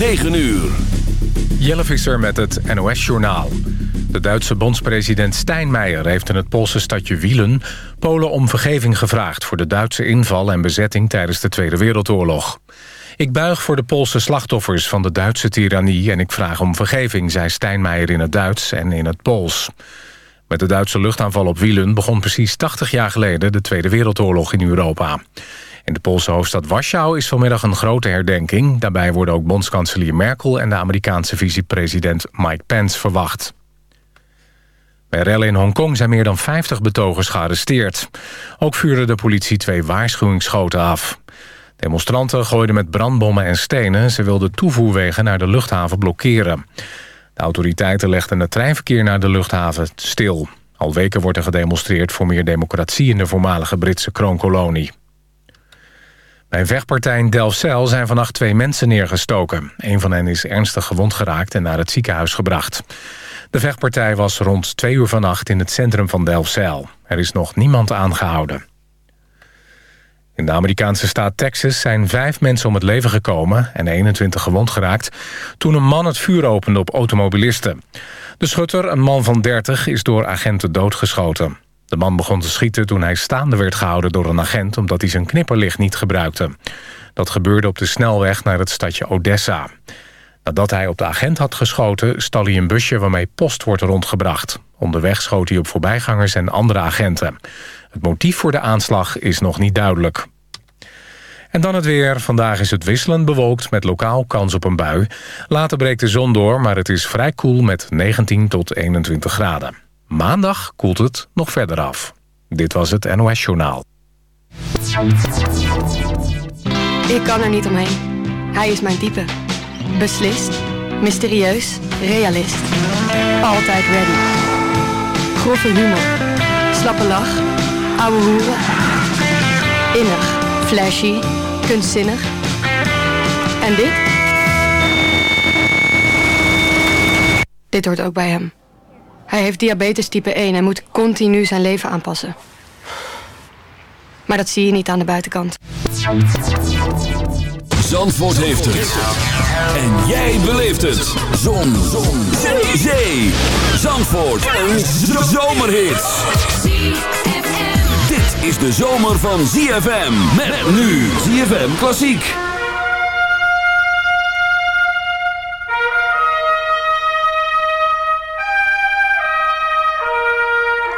9 uur. Jelle Visser met het NOS-journaal. De Duitse bondspresident Steinmeier heeft in het Poolse stadje Wielen... Polen om vergeving gevraagd voor de Duitse inval en bezetting tijdens de Tweede Wereldoorlog. Ik buig voor de Poolse slachtoffers van de Duitse tirannie... en ik vraag om vergeving, zei Steinmeier in het Duits en in het Pools. Met de Duitse luchtaanval op Wielen begon precies 80 jaar geleden... de Tweede Wereldoorlog in Europa. In de Poolse hoofdstad Warschau is vanmiddag een grote herdenking. Daarbij worden ook bondskanselier Merkel... en de Amerikaanse vicepresident Mike Pence verwacht. Bij rellen in Hongkong zijn meer dan 50 betogers gearresteerd. Ook vuurde de politie twee waarschuwingsschoten af. Demonstranten gooiden met brandbommen en stenen. Ze wilden toevoerwegen naar de luchthaven blokkeren. De autoriteiten legden het treinverkeer naar de luchthaven stil. Al weken wordt er gedemonstreerd voor meer democratie... in de voormalige Britse kroonkolonie. Bij een vechtpartij in Delfzijl zijn vannacht twee mensen neergestoken. Een van hen is ernstig gewond geraakt en naar het ziekenhuis gebracht. De vechtpartij was rond twee uur vannacht in het centrum van Delfzijl. Er is nog niemand aangehouden. In de Amerikaanse staat Texas zijn vijf mensen om het leven gekomen... en 21 gewond geraakt toen een man het vuur opende op automobilisten. De schutter, een man van 30, is door agenten doodgeschoten. De man begon te schieten toen hij staande werd gehouden door een agent... omdat hij zijn knipperlicht niet gebruikte. Dat gebeurde op de snelweg naar het stadje Odessa. Nadat hij op de agent had geschoten, stal hij een busje waarmee post wordt rondgebracht. Onderweg schoot hij op voorbijgangers en andere agenten. Het motief voor de aanslag is nog niet duidelijk. En dan het weer. Vandaag is het wisselend bewolkt met lokaal kans op een bui. Later breekt de zon door, maar het is vrij koel met 19 tot 21 graden. Maandag koelt het nog verder af. Dit was het NOS Journaal. Ik kan er niet omheen. Hij is mijn type. Beslist, mysterieus, realist. Altijd ready. Grove humor. Slappe lach. Ouwe hoeren. Innig, flashy, kunstzinnig. En dit? Dit hoort ook bij hem. Hij heeft diabetes type 1 en moet continu zijn leven aanpassen. Maar dat zie je niet aan de buitenkant. Zandvoort heeft het. En jij beleeft het. Zon. Zon. Zee. Zandvoort. Een zomerhit. Dit is de zomer van ZFM. Met nu ZFM Klassiek.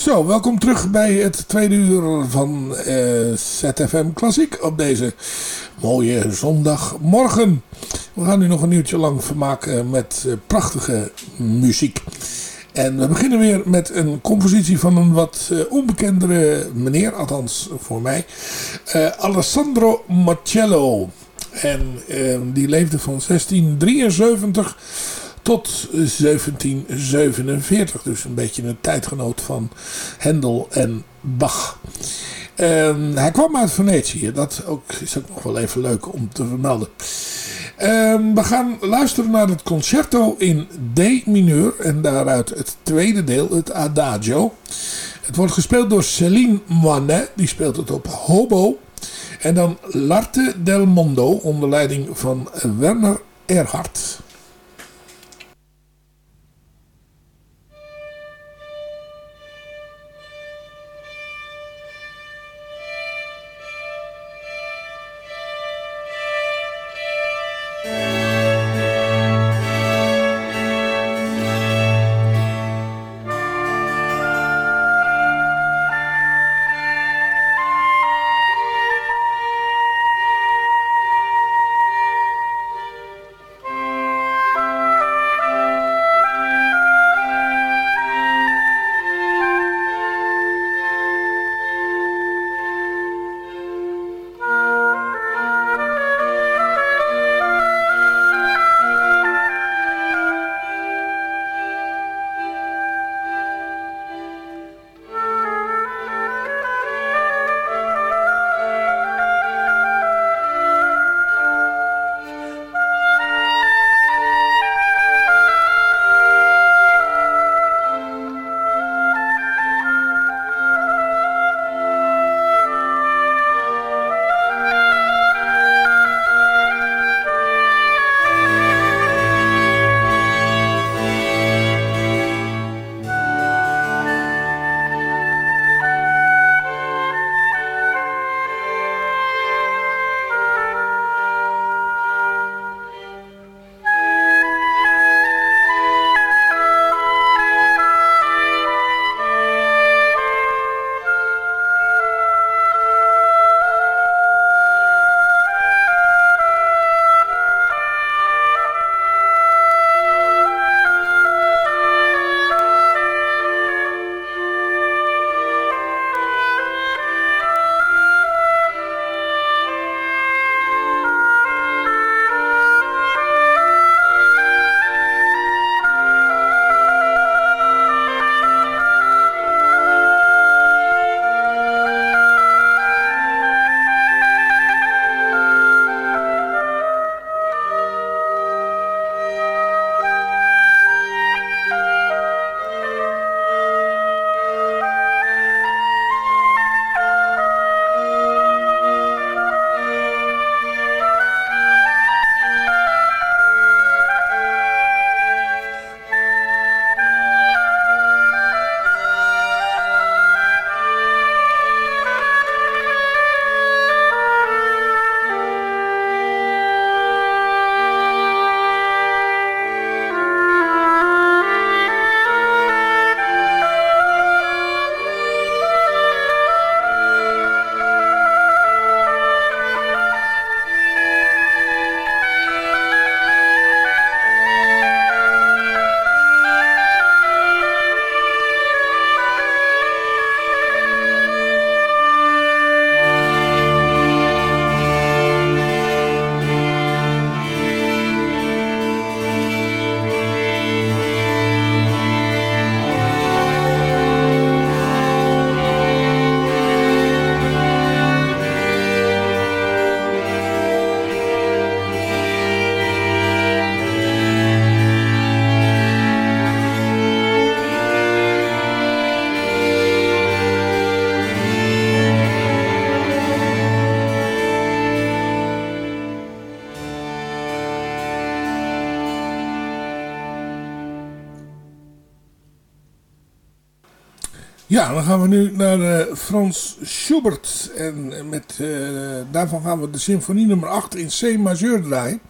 Zo, welkom terug bij het tweede uur van uh, ZFM Klassiek op deze mooie zondagmorgen. We gaan nu nog een uurtje lang vermaken met uh, prachtige muziek. En we beginnen weer met een compositie van een wat uh, onbekendere meneer, althans voor mij. Alessandro Marcello. En die leefde van 1673 tot 1747. Dus een beetje een tijdgenoot van Hendel en Bach. Um, hij kwam uit Venetië. Dat ook, is ook nog wel even leuk om te vermelden. Um, we gaan luisteren naar het concerto in D mineur. En daaruit het tweede deel, het Adagio. Het wordt gespeeld door Céline Moinet. Die speelt het op hobo. En dan L'Arte del Mondo onder leiding van Werner Erhardt. Ja, dan gaan we nu naar uh, Frans Schubert. En met, uh, daarvan gaan we de symfonie nummer 8 in C majeur draaien.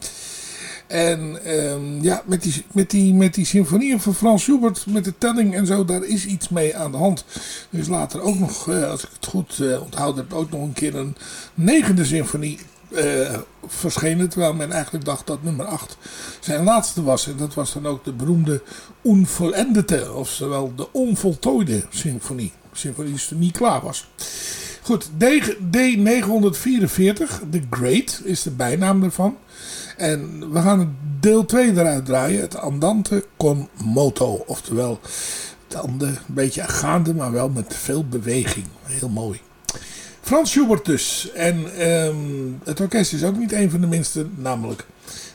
En um, ja, met die, met, die, met die symfonieën van Frans Schubert, met de telling en zo, daar is iets mee aan de hand. Dus later ook nog, als ik het goed onthoud heb, ook nog een keer een negende symfonie uh, verschenen. Terwijl men eigenlijk dacht dat nummer 8 zijn laatste was. En dat was dan ook de beroemde Unvollendete, oftewel de onvoltooide symfonie. Symfonie die niet klaar was. Goed, D944, The Great, is de bijnaam ervan. En we gaan het deel 2 eruit draaien. Het Andante con moto. Oftewel, het een beetje gaande, maar wel met veel beweging. Heel mooi. Frans Schubert dus. En um, het orkest is ook niet een van de minste, namelijk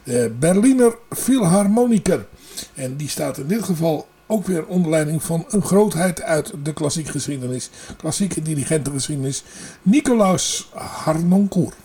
de Berliner Philharmoniker. En die staat in dit geval ook weer onder leiding van een grootheid uit de klassieke geschiedenis. Klassieke dirigentengeschiedenis. Nicolaus Harnoncourt.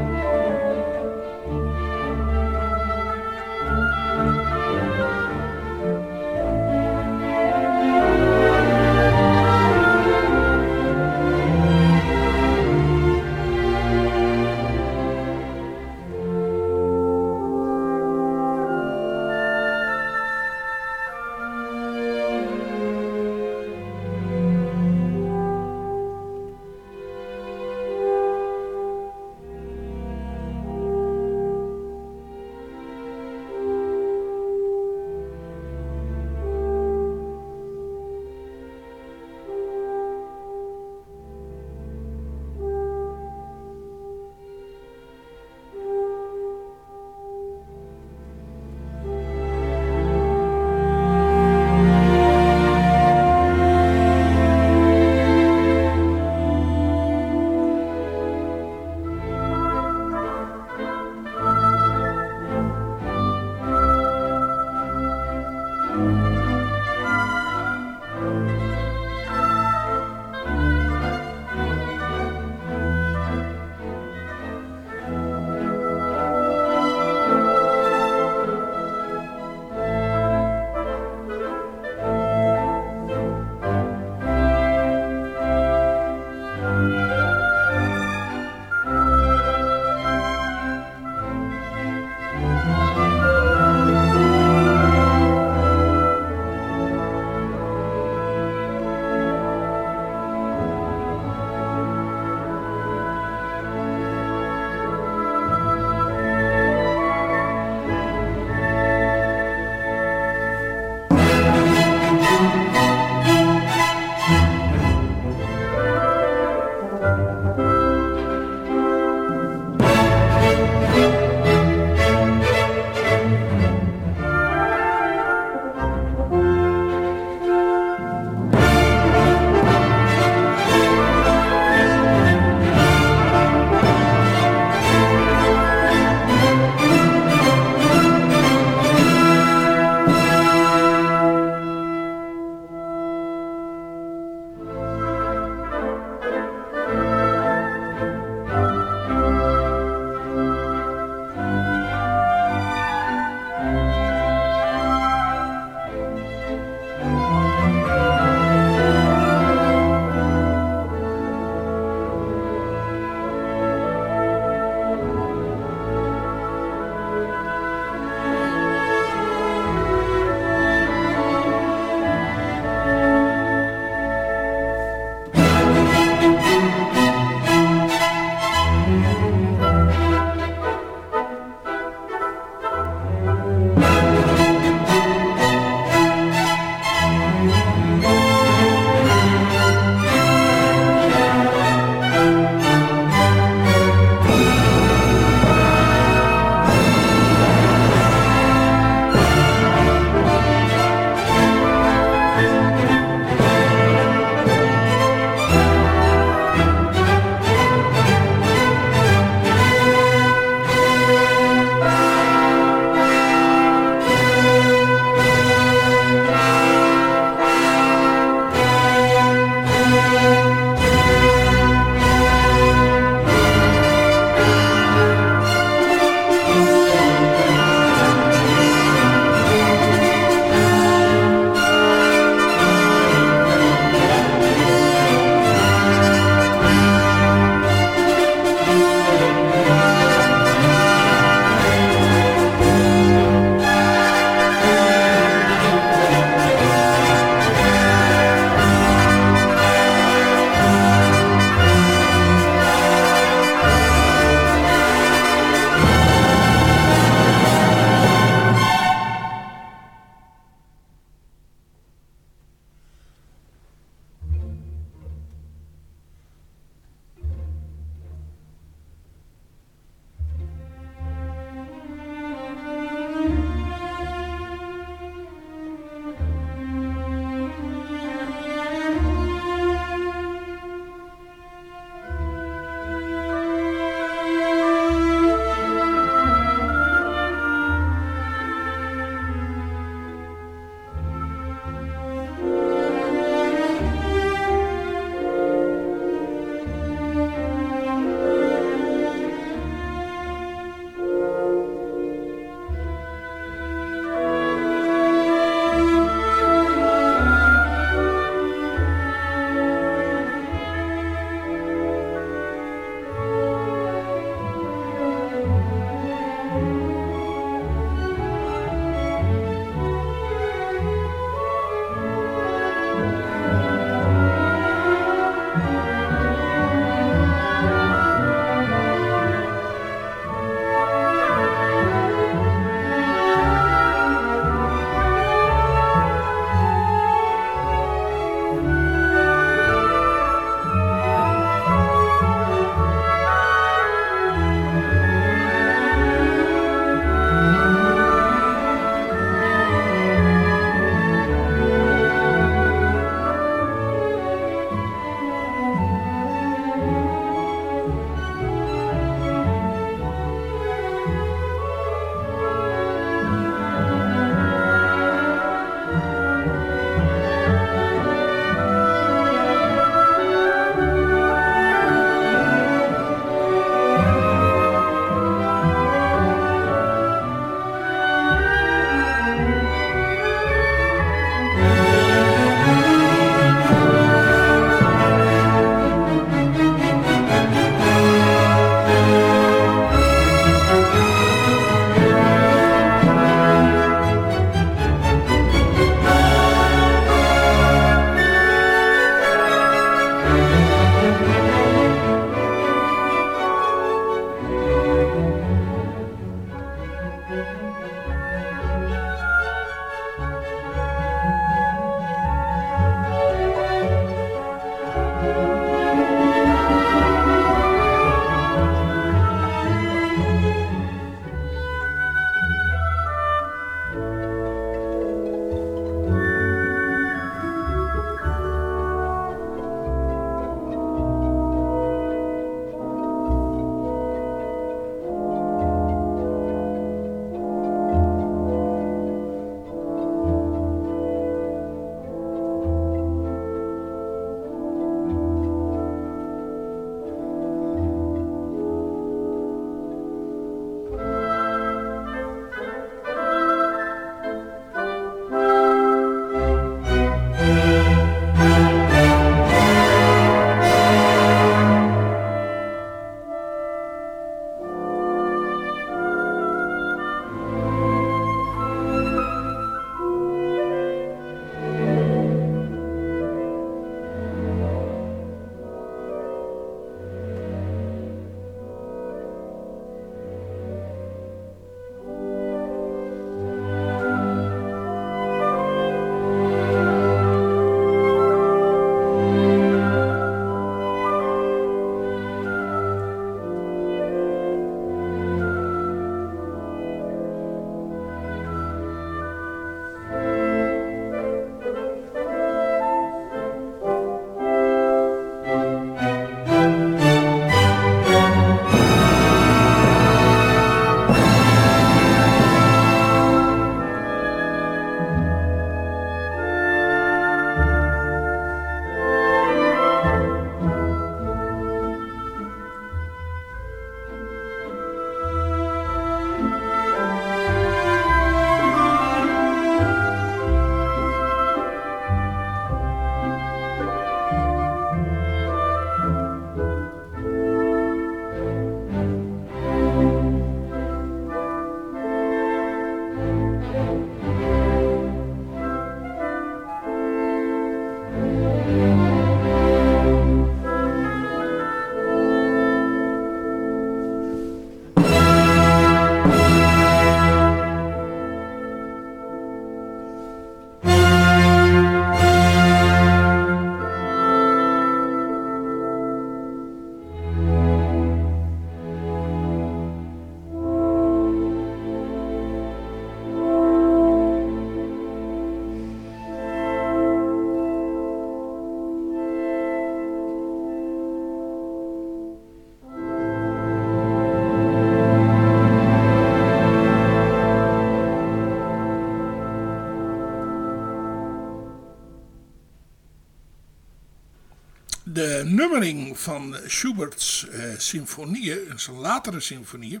Nummering van Schubert's uh, symfonieën, zijn latere symfonieën,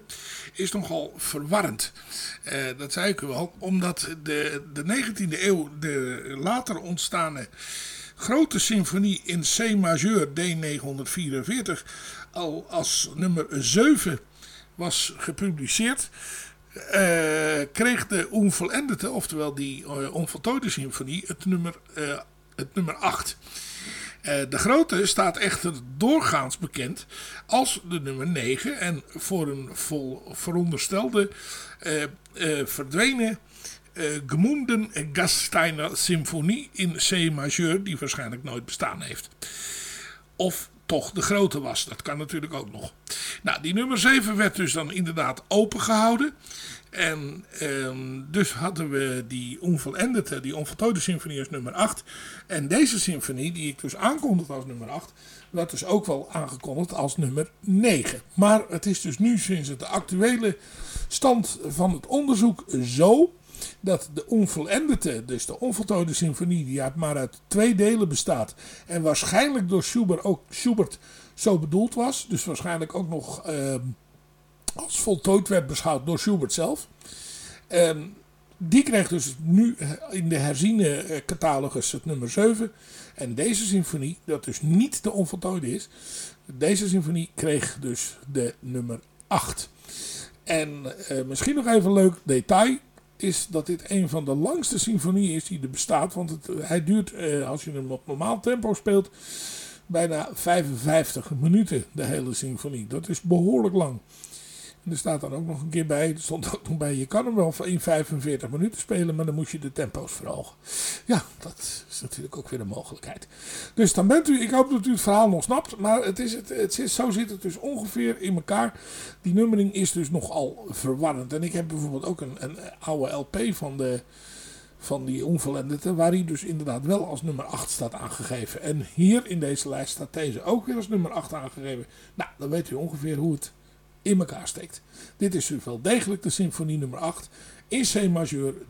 is nogal verwarrend. Uh, dat zei ik u al, omdat de, de 19e eeuw de later ontstane grote symfonie in C majeur D944 al als nummer 7 was gepubliceerd. Uh, kreeg de Onvolendete, oftewel die onvoltooide symfonie, het nummer, het nummer 8. De grote staat echter doorgaans bekend als de nummer 9 en voor een vol veronderstelde verdwenen uh, Gmunden Gasteiner Symfonie in C majeur, die waarschijnlijk nooit bestaan heeft. Of toch de grote was, dat kan natuurlijk ook nog. Nou, die nummer 7 werd dus dan inderdaad opengehouden. En ehm, dus hadden we die onvolendete, die onvoltooide symfonie als nummer 8. En deze symfonie, die ik dus aankondigde als nummer 8, werd dus ook wel aangekondigd als nummer 9. Maar het is dus nu sinds het actuele stand van het onderzoek zo dat de onvolendete, dus de onvoltooide symfonie, die maar uit twee delen bestaat. En waarschijnlijk door Schubert ook Schubert zo bedoeld was. Dus waarschijnlijk ook nog uh, als voltooid werd beschouwd door Schubert zelf. Uh, die kreeg dus nu in de herziene eh, catalogus het nummer 7. En deze symfonie, dat dus niet de onvoltooide is. Deze symfonie kreeg dus de nummer 8. En uh, misschien nog even een leuk detail is dat dit een van de langste symfonieën is die er bestaat. Want het, hij duurt, eh, als je hem op normaal tempo speelt, bijna 55 minuten, de hele symfonie. Dat is behoorlijk lang. En er staat dan ook nog een keer bij, er stond ook nog bij, je kan hem wel in 45 minuten spelen, maar dan moet je de tempo's verhogen. Ja, dat is natuurlijk ook weer een mogelijkheid. Dus dan bent u, ik hoop dat u het verhaal nog snapt, maar het is, het, het is, zo zit het dus ongeveer in elkaar. Die nummering is dus nogal verwarrend. En ik heb bijvoorbeeld ook een, een oude LP van de van die onvolendete, waar hij dus inderdaad wel als nummer 8 staat aangegeven. En hier in deze lijst staat deze ook weer als nummer 8 aangegeven. Nou, dan weet u ongeveer hoe het in elkaar steekt. Dit is wel degelijk de symfonie nummer 8 in C majeur D944.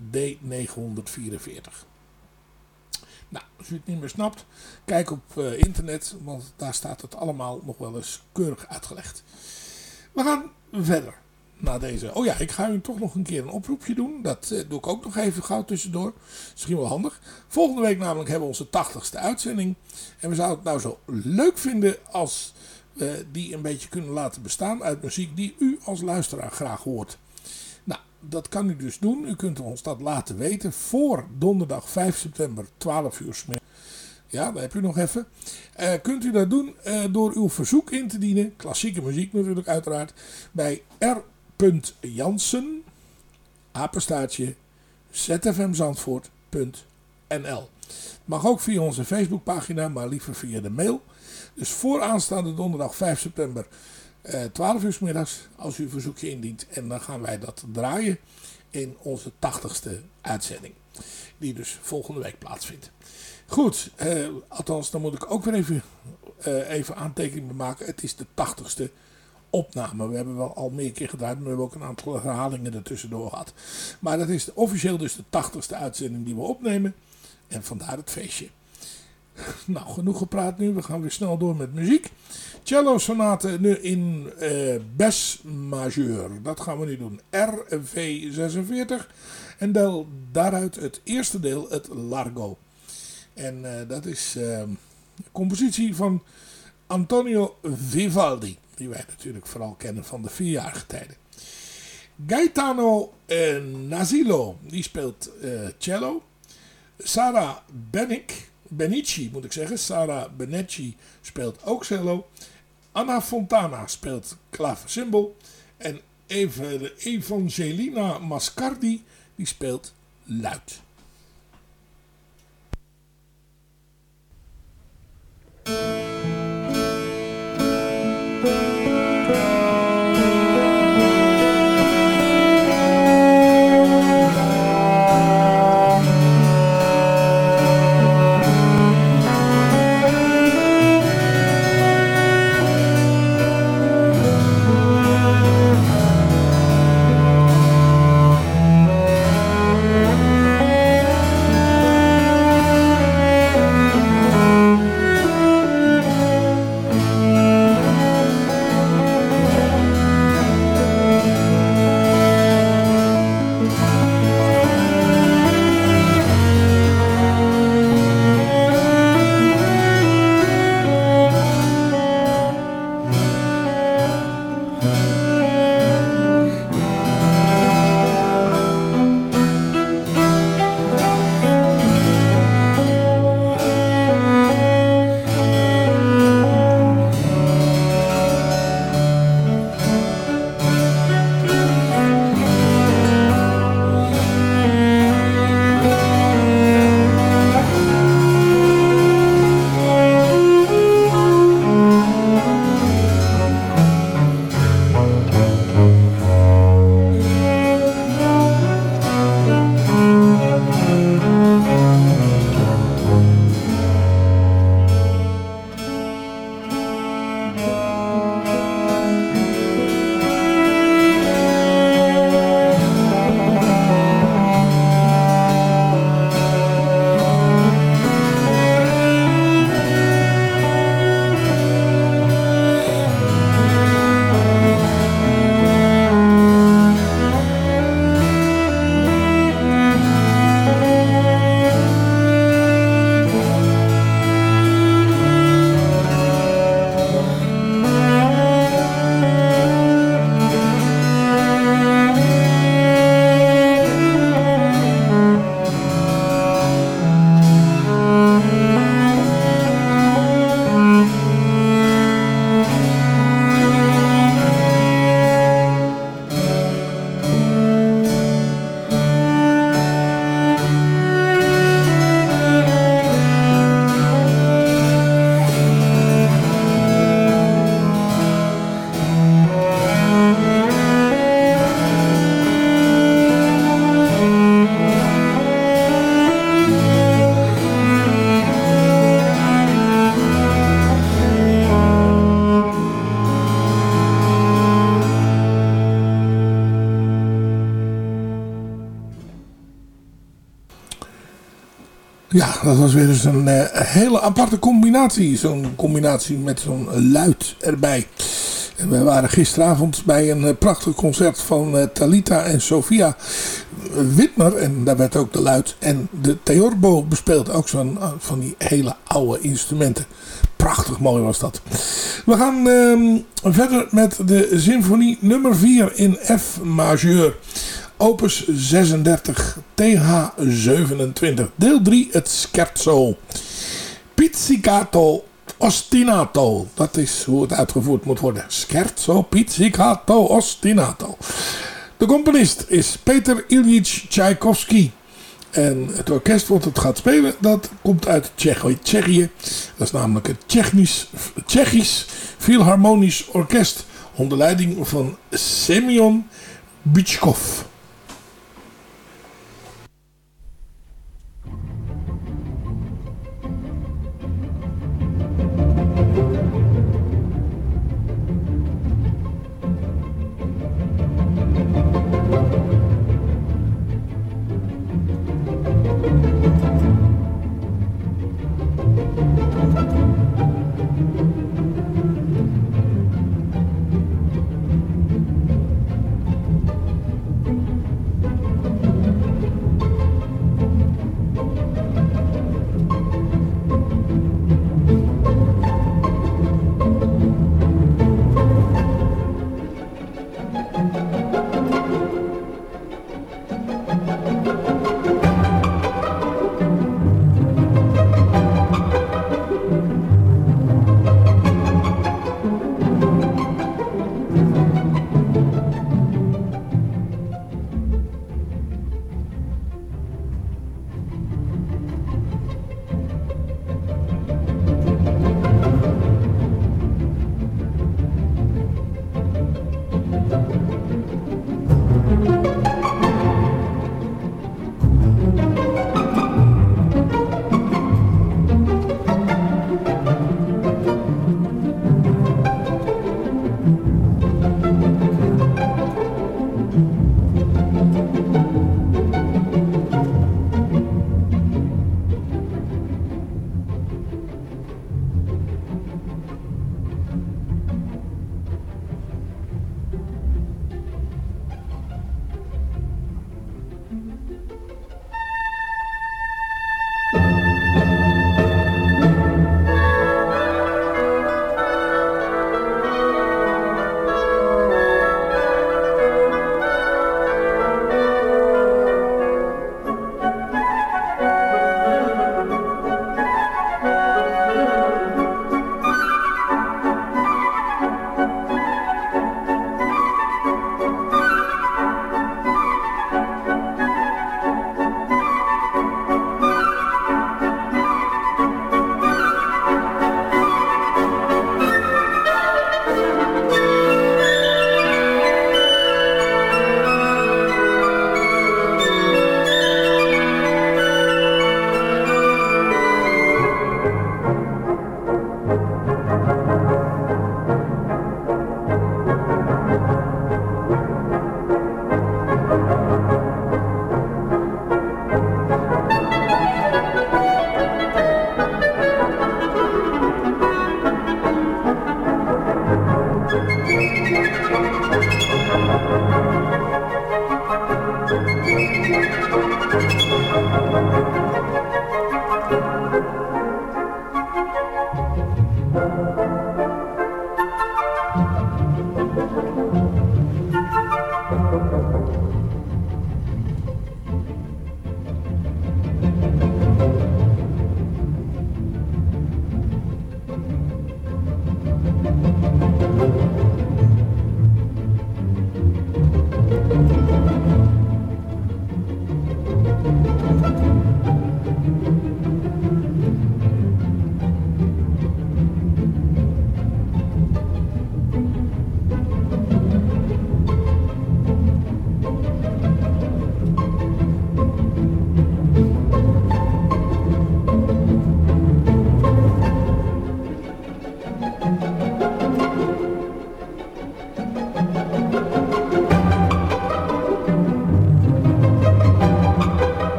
Nou, als u het niet meer snapt, kijk op uh, internet, want daar staat het allemaal nog wel eens keurig uitgelegd. We gaan verder na deze. Oh ja, ik ga u toch nog een keer een oproepje doen. Dat uh, doe ik ook nog even gauw tussendoor. Misschien wel handig. Volgende week namelijk hebben we onze 80ste uitzending. En we zouden het nou zo leuk vinden als uh, die een beetje kunnen laten bestaan uit muziek die u als luisteraar graag hoort. Nou, dat kan u dus doen. U kunt ons dat laten weten voor donderdag 5 september 12 uur Ja, daar heb u nog even. Uh, kunt u dat doen uh, door uw verzoek in te dienen, klassieke muziek natuurlijk uiteraard, bij r.jansen, apenstaartje, zfmzandvoort.nl. Mag ook via onze Facebookpagina, maar liever via de mail. Dus vooraanstaande donderdag 5 september eh, 12 uur middags als u een verzoekje indient. En dan gaan wij dat draaien in onze 80ste uitzending. Die dus volgende week plaatsvindt. Goed, eh, althans dan moet ik ook weer even, eh, even aantekeningen maken. Het is de 80ste opname. We hebben wel al meer keer gedaan, maar we hebben ook een aantal herhalingen ertussendoor gehad. Maar dat is officieel dus de 80ste uitzending die we opnemen. En vandaar het feestje. Nou, genoeg gepraat nu. We gaan weer snel door met muziek. Cello sonate nu in uh, Bes majeur. Dat gaan we nu doen. RV46. En deel daaruit het eerste deel, het Largo. En uh, dat is een compositie van Antonio Vivaldi. Die wij natuurlijk vooral kennen van de vierjarige tijden. Gaetano Nasilo, die speelt cello. Sarah Bennick Benici, moet ik zeggen. Sarah Benici speelt ook cello. Anna Fontana speelt klaversymbol. En Evangelina Mascardi, die speelt luid. Ja, dat was weer eens een uh, hele aparte combinatie. Zo'n combinatie met zo'n luid erbij. En we waren gisteravond bij een uh, prachtig concert van uh, Talita en Sofia Witmer. En daar werd ook de luid. En de Theorbo bespeelt ook zo'n van die hele oude instrumenten. Prachtig mooi was dat. We gaan ehm, verder met de symfonie nummer 4 in F majeur opus 36 TH27 deel 3 het scherzo. Pizzicato ostinato. Dat is hoe het uitgevoerd moet worden. Scherzo pizzicato ostinato. De componist is Peter Ilyich Tchaikovsky. En het orkest wat het gaat spelen, dat komt uit Tsjechië. Dat is namelijk het Tsjechisch, Tsjechisch Philharmonisch Orkest onder leiding van Semyon Bychkov.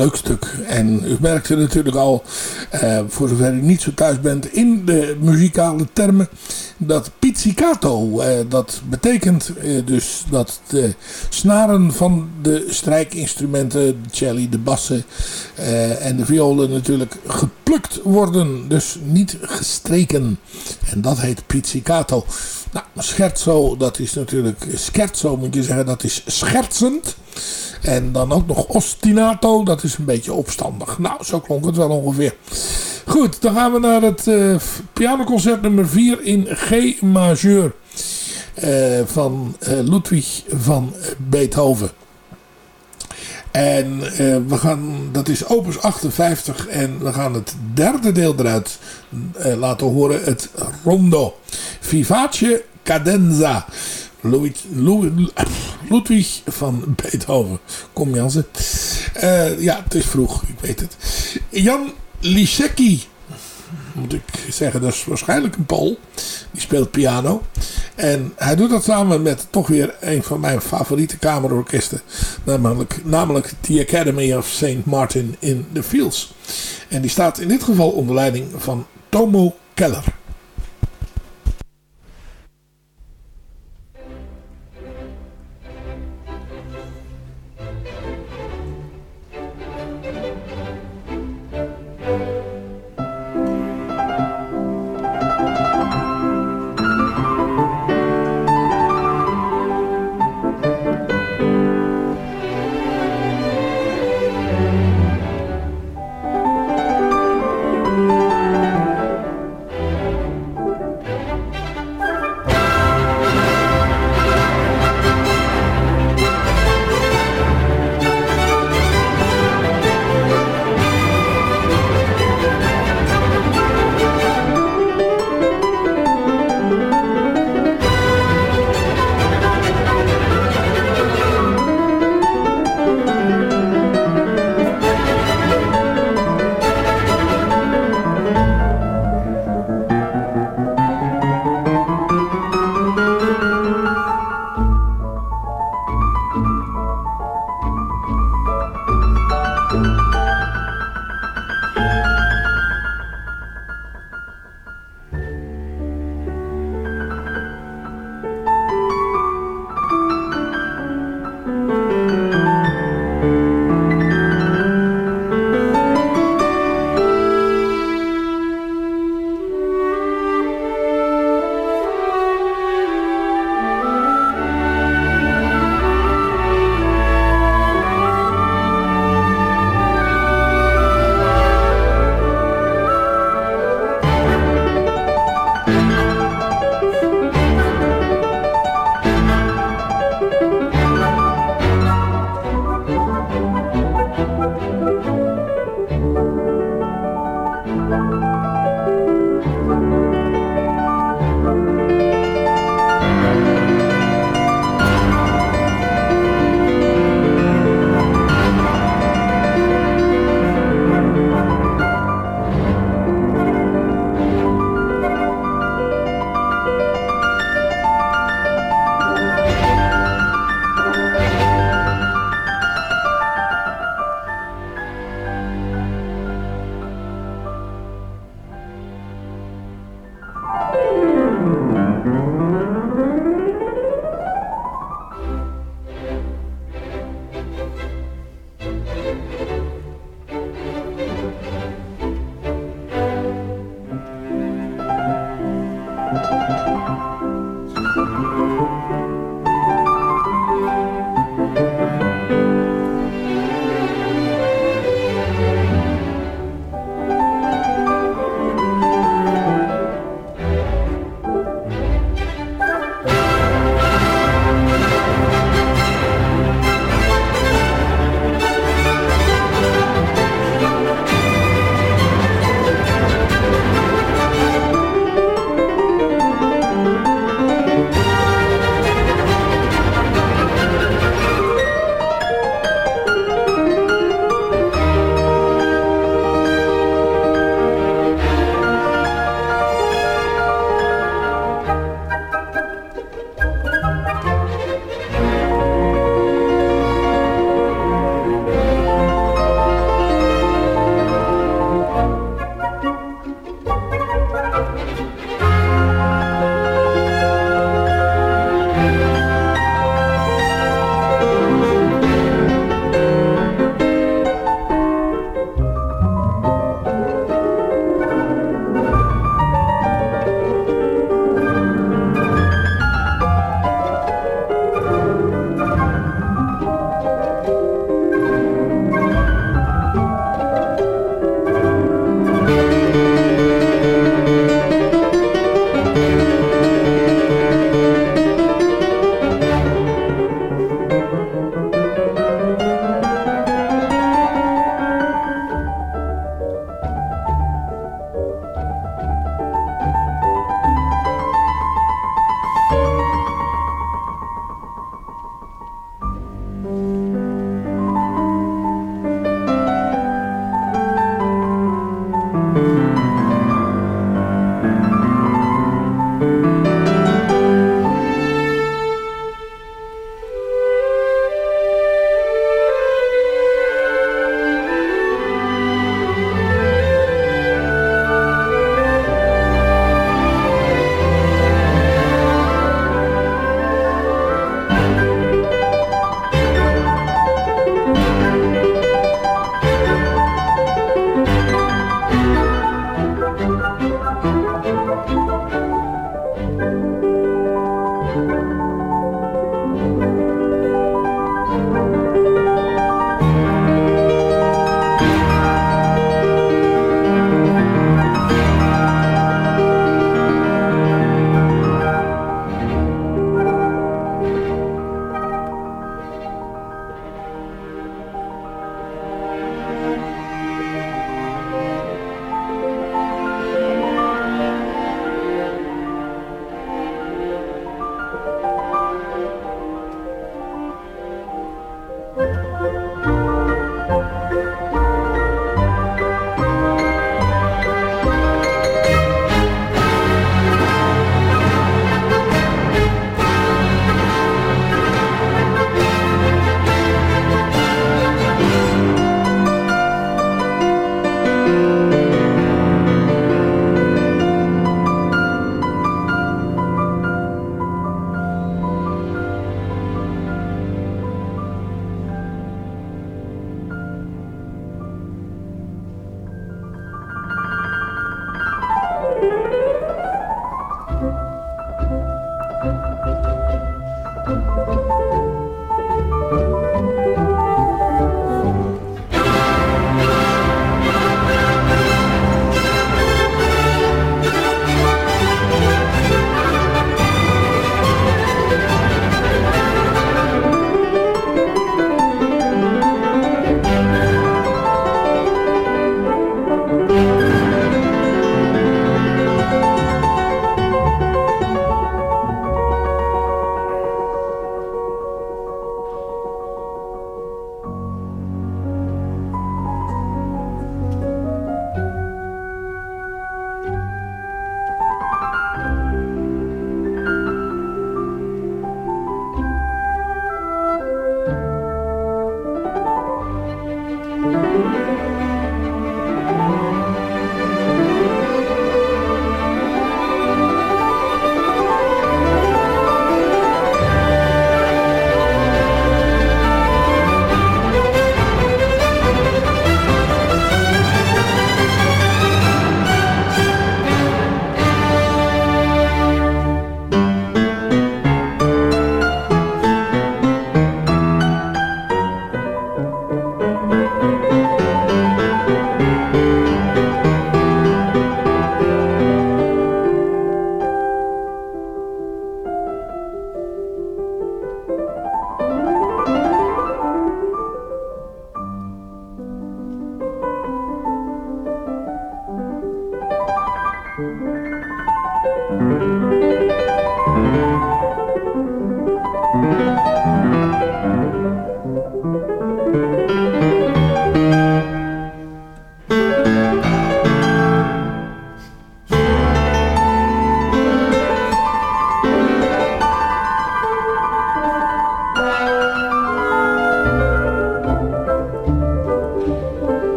Leuk stuk. En u merkte natuurlijk al, uh, voor zover u niet zo thuis bent, in de muzikale termen, dat pizzicato, uh, dat betekent uh, dus dat de snaren van de strijkinstrumenten, de celli, de bassen en de violen natuurlijk geplukt worden. Dus niet gestreken. En dat heet pizzicato. Nou, scherzo, dat is natuurlijk, scherzo moet je zeggen, dat is schertsend. En dan ook nog ostinato, dat is een beetje opstandig. Nou, zo klonk het wel ongeveer. Goed, dan gaan we naar het uh, pianoconcert nummer 4 in G majeur. Uh, van uh, Ludwig van Beethoven. En we gaan, dat is opus 58 en we gaan het derde deel eruit laten horen. Het rondo. Vivace cadenza. Louis, Ludwig van Beethoven. Kom Jansen. Uh, ja, het is vroeg, ik weet het. Jan Lisecki. Moet ik zeggen, dat is waarschijnlijk een Pool. Die speelt piano. En hij doet dat samen met toch weer een van mijn favoriete kamerorkesten. Namelijk, namelijk The Academy of St. Martin in the Fields. En die staat in dit geval onder leiding van Tomo Keller.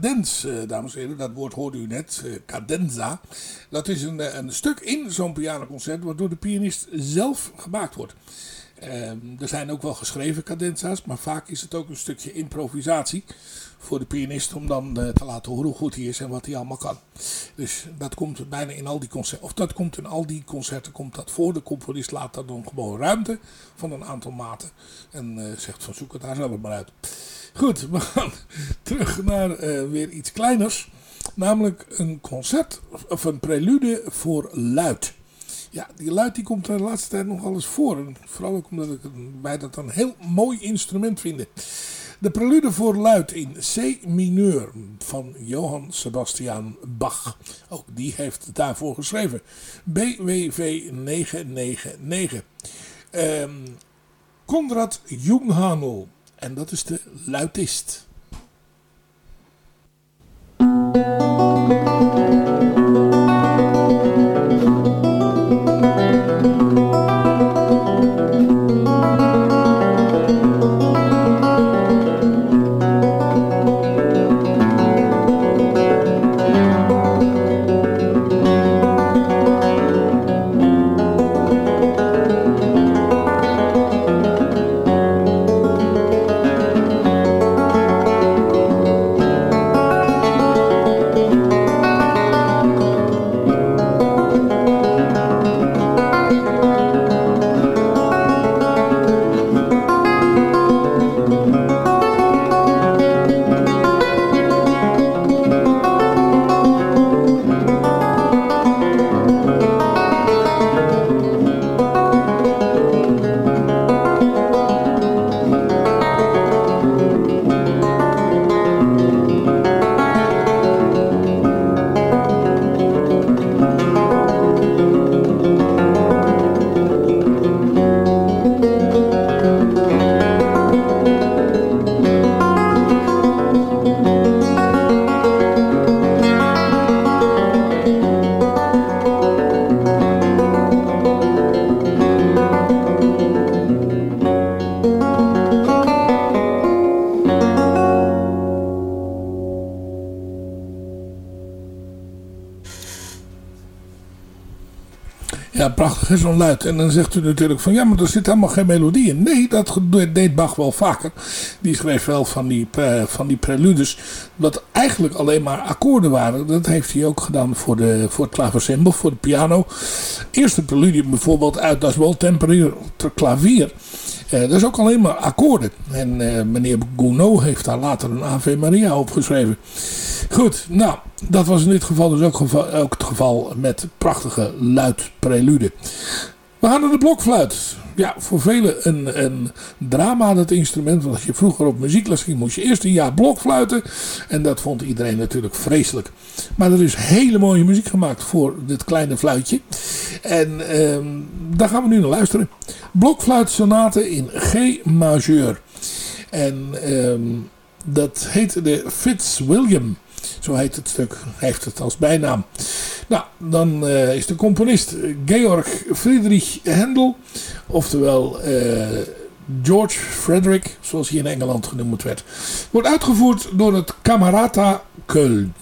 Cadens, uh, dames en heren, dat woord hoorde u net, uh, cadenza. Dat is een, een stuk in zo'n pianoconcert wat door de pianist zelf gemaakt wordt. Ehm, er zijn ook wel geschreven cadenza's, maar vaak is het ook een stukje improvisatie voor de pianist om dan te laten horen hoe goed hij is en wat hij allemaal kan. Dus dat komt bijna in al die concerten, of dat komt in al die concerten komt dat voor. De componist laat dan gewoon ruimte van een aantal maten en zegt van zoek het daar zelf maar uit. Goed, we gaan terug naar uh, weer iets kleiners. Namelijk een concert, of een prelude voor luid. Ja, die luid die komt de laatste tijd nog eens voor. Vooral ook omdat ik, wij dat een heel mooi instrument vinden. De prelude voor luid in C mineur van Johann Sebastian Bach. Ook die heeft daarvoor geschreven. BWV 999. Um, Konrad Junghanel en dat is de luitist. Zo'n luid. En dan zegt u natuurlijk van, ja, maar er zit helemaal geen melodie in. Nee, dat deed Bach wel vaker. Die schreef wel van die, uh, van die preludes, wat eigenlijk alleen maar akkoorden waren. Dat heeft hij ook gedaan voor, de, voor het klaversymbol, voor de piano. Eerste preludium bijvoorbeeld uit Dat is wel temperatuur klavier. Uh, dat is ook alleen maar akkoorden. En uh, meneer Gounod heeft daar later een Ave Maria opgeschreven. Goed, nou, dat was in dit geval dus ook, geval, het geval met prachtige luid prelude. We gaan naar de blokfluit. Ja, voor velen een, een drama dat instrument. Want als je vroeger op muziekles ging moest je eerst een jaar blokfluiten. En dat vond iedereen natuurlijk vreselijk. Maar er is hele mooie muziek gemaakt voor dit kleine fluitje. En ehm, daar gaan we nu naar luisteren. Blokfluitsonate in G majeur. En ehm, dat heet de Fitzwilliam. Zo heet het stuk, heeft het als bijnaam. Nou, dan uh, is de componist Georg Friedrich Händel, oftewel uh, George Frederick, zoals hij in Engeland genoemd werd. Wordt uitgevoerd door het Camerata Köln.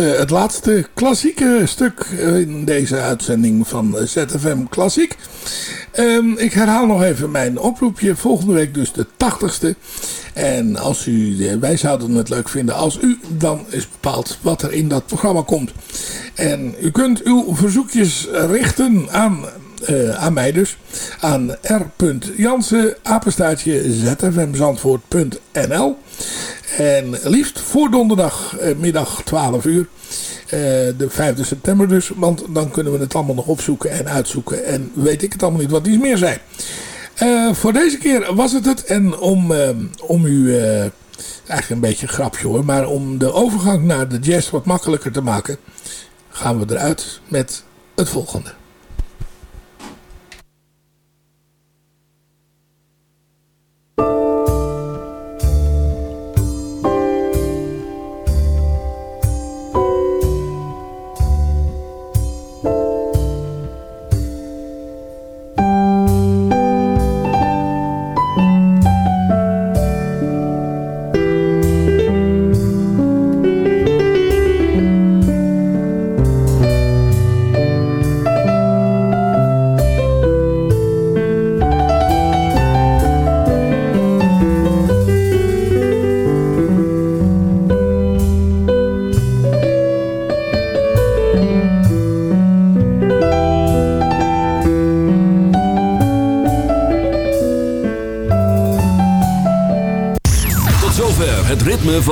Uh, het laatste klassieke stuk in deze uitzending van ZFM Klassiek. Um, ik herhaal nog even mijn oproepje. Volgende week dus de 80ste. En als u, wij zouden het leuk vinden als u dan is bepaald wat er in dat programma komt. En u kunt uw verzoekjes richten aan, uh, aan mij dus. Aan r.jansen, apenstaartje zfmzandvoort.nl en liefst voor donderdag eh, middag 12 uur. Uh, de 5 september dus. Want dan kunnen we het allemaal nog opzoeken en uitzoeken. En weet ik het allemaal niet wat die meer zijn. Uh, voor deze keer was het het. En om, om u... eigenlijk een beetje een grapje hoor. Maar om de overgang naar de jazz wat makkelijker te maken. Gaan we eruit met het volgende.